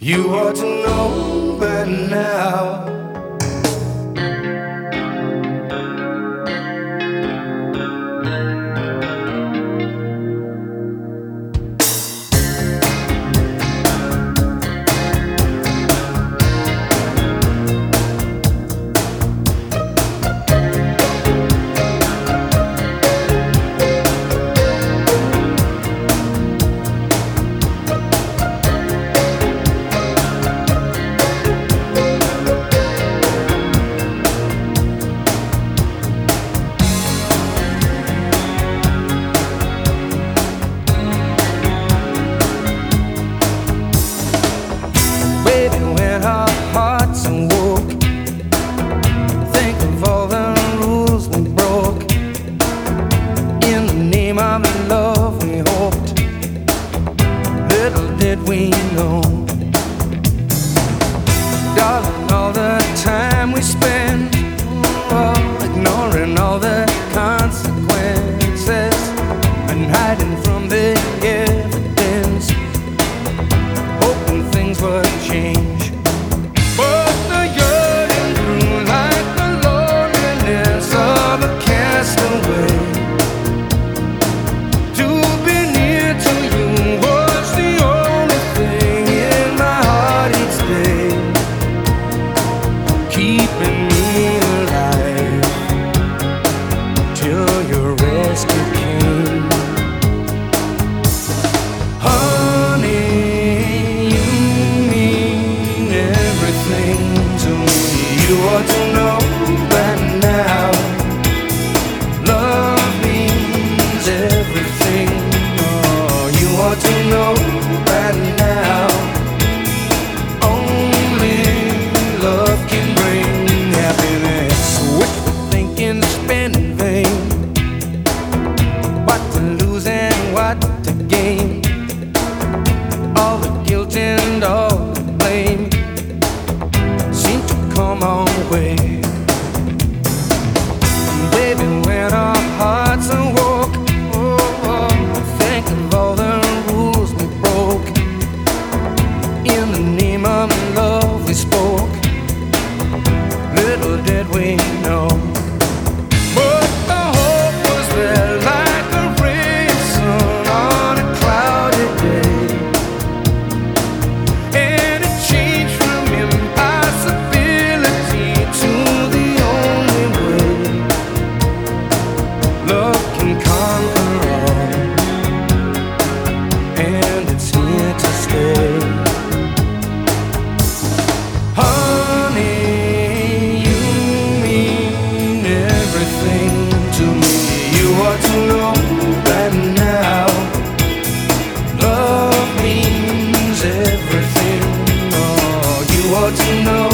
You ought to know by now. love we hoped. Little did we know. Darling, all the time we spent. keeping me alive till your rescue came. Honey, you mean everything to me. You ought to know by now. Love means everything. Oh, you ought to know. tender what you know.